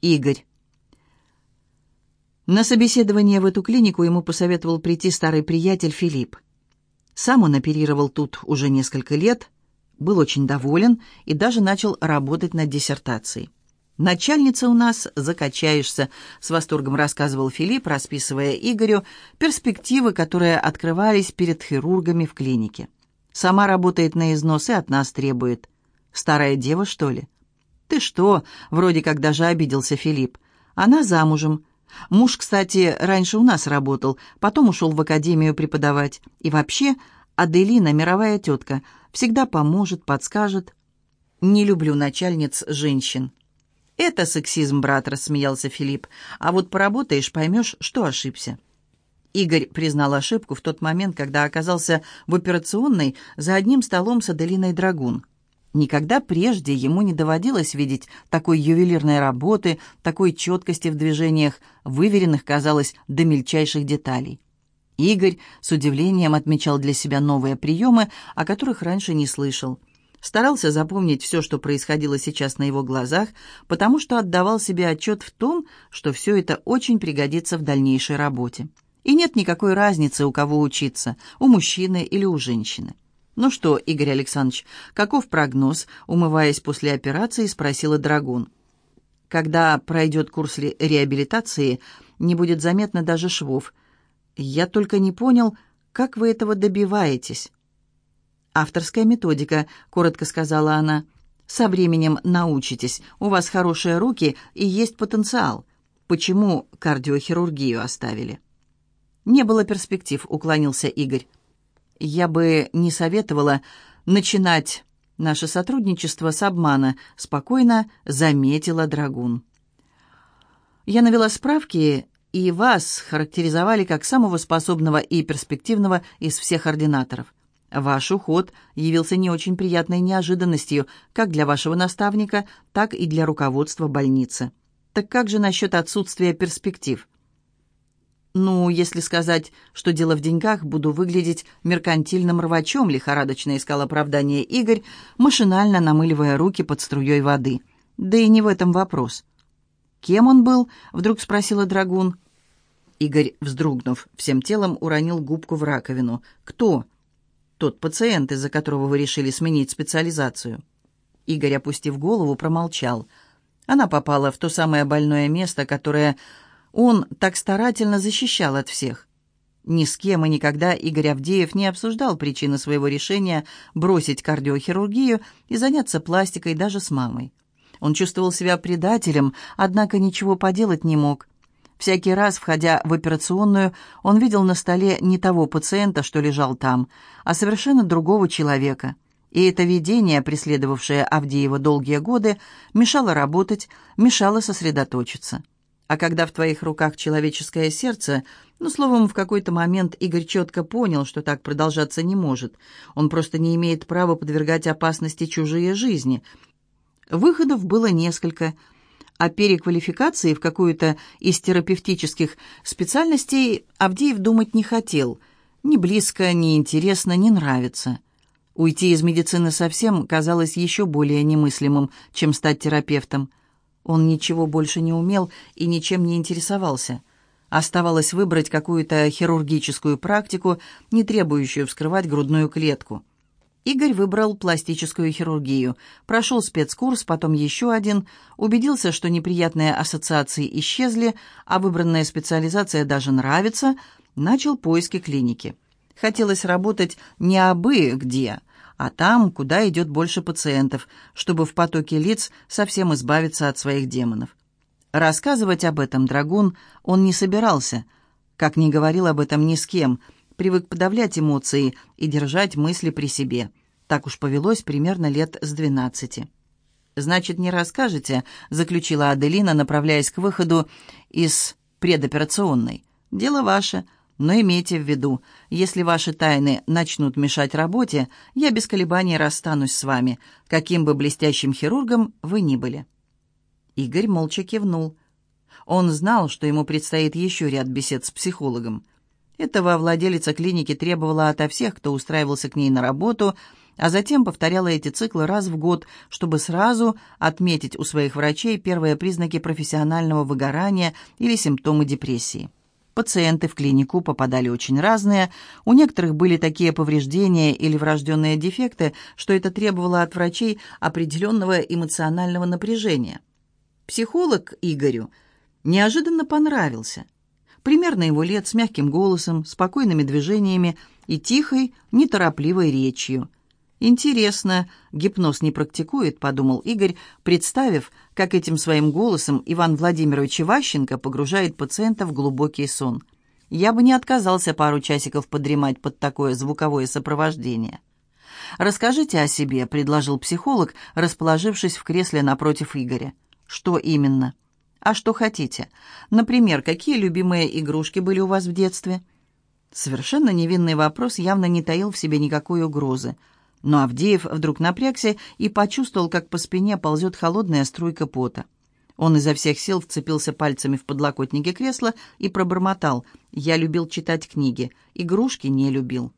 Игорь. На собеседование в эту клинику ему посоветовал прийти старый приятель Филипп. Сам он оперировал тут уже несколько лет, был очень доволен и даже начал работать над диссертацией. «Начальница у нас, закачаешься», — с восторгом рассказывал Филипп, расписывая Игорю перспективы, которые открывались перед хирургами в клинике. «Сама работает на износ и от нас требует. Старая дева, что ли?» «Ты что?» — вроде как даже обиделся Филипп. «Она замужем. Муж, кстати, раньше у нас работал, потом ушел в академию преподавать. И вообще, Аделина, мировая тетка, всегда поможет, подскажет. Не люблю начальниц женщин». «Это сексизм, брат», — рассмеялся Филипп. «А вот поработаешь, поймешь, что ошибся». Игорь признал ошибку в тот момент, когда оказался в операционной за одним столом с Аделиной Драгун. Никогда прежде ему не доводилось видеть такой ювелирной работы, такой четкости в движениях, выверенных, казалось, до мельчайших деталей. Игорь с удивлением отмечал для себя новые приемы, о которых раньше не слышал. Старался запомнить все, что происходило сейчас на его глазах, потому что отдавал себе отчет в том, что все это очень пригодится в дальнейшей работе. И нет никакой разницы, у кого учиться, у мужчины или у женщины. «Ну что, Игорь Александрович, каков прогноз?» Умываясь после операции, спросила Драгун. «Когда пройдет курс реабилитации, не будет заметно даже швов. Я только не понял, как вы этого добиваетесь?» «Авторская методика», — коротко сказала она. «Со временем научитесь. У вас хорошие руки и есть потенциал. Почему кардиохирургию оставили?» «Не было перспектив», — уклонился Игорь. «Я бы не советовала начинать наше сотрудничество с обмана», — спокойно заметила Драгун. «Я навела справки, и вас характеризовали как самого способного и перспективного из всех ординаторов. Ваш уход явился не очень приятной неожиданностью как для вашего наставника, так и для руководства больницы. Так как же насчет отсутствия перспектив? Ну, если сказать, что дело в деньгах, буду выглядеть меркантильным рвачом, лихорадочно искал оправдание Игорь, машинально намыливая руки под струей воды. Да и не в этом вопрос. «Кем он был?» — вдруг спросила Драгун. Игорь, вздрогнув всем телом, уронил губку в раковину. «Кто?» тот пациент, из-за которого вы решили сменить специализацию?» Игорь, опустив голову, промолчал. Она попала в то самое больное место, которое он так старательно защищал от всех. Ни с кем и никогда Игорь Авдеев не обсуждал причины своего решения бросить кардиохирургию и заняться пластикой даже с мамой. Он чувствовал себя предателем, однако ничего поделать не мог. Всякий раз, входя в операционную, он видел на столе не того пациента, что лежал там, а совершенно другого человека. И это видение, преследовавшее Авдеева долгие годы, мешало работать, мешало сосредоточиться. А когда в твоих руках человеческое сердце, ну, словом, в какой-то момент Игорь четко понял, что так продолжаться не может. Он просто не имеет права подвергать опасности чужие жизни. Выходов было несколько – о переквалификации в какую-то из терапевтических специальностей Авдеев думать не хотел. Ни близко, ни интересно, не нравится. Уйти из медицины совсем казалось еще более немыслимым, чем стать терапевтом. Он ничего больше не умел и ничем не интересовался. Оставалось выбрать какую-то хирургическую практику, не требующую вскрывать грудную клетку. Игорь выбрал пластическую хирургию, прошел спецкурс, потом еще один, убедился, что неприятные ассоциации исчезли, а выбранная специализация даже нравится, начал поиски клиники. Хотелось работать не абы где, а там, куда идет больше пациентов, чтобы в потоке лиц совсем избавиться от своих демонов. Рассказывать об этом Драгун он не собирался, как не говорил об этом ни с кем – привык подавлять эмоции и держать мысли при себе. Так уж повелось примерно лет с двенадцати. «Значит, не расскажете?» — заключила Аделина, направляясь к выходу из предоперационной. «Дело ваше, но имейте в виду, если ваши тайны начнут мешать работе, я без колебаний расстанусь с вами, каким бы блестящим хирургом вы ни были». Игорь молча кивнул. Он знал, что ему предстоит еще ряд бесед с психологом. Этого владелица клиники требовала ото всех, кто устраивался к ней на работу, а затем повторяла эти циклы раз в год, чтобы сразу отметить у своих врачей первые признаки профессионального выгорания или симптомы депрессии. Пациенты в клинику попадали очень разные, у некоторых были такие повреждения или врожденные дефекты, что это требовало от врачей определенного эмоционального напряжения. Психолог Игорю неожиданно понравился. Примерно его лет с мягким голосом, спокойными движениями и тихой, неторопливой речью – «Интересно, гипноз не практикует», — подумал Игорь, представив, как этим своим голосом Иван Владимирович Иващенко погружает пациента в глубокий сон. «Я бы не отказался пару часиков подремать под такое звуковое сопровождение». «Расскажите о себе», — предложил психолог, расположившись в кресле напротив Игоря. «Что именно?» «А что хотите? Например, какие любимые игрушки были у вас в детстве?» Совершенно невинный вопрос явно не таил в себе никакой угрозы. Но Авдеев вдруг напрягся и почувствовал, как по спине ползет холодная струйка пота. Он изо всех сил вцепился пальцами в подлокотники кресла и пробормотал. «Я любил читать книги, игрушки не любил».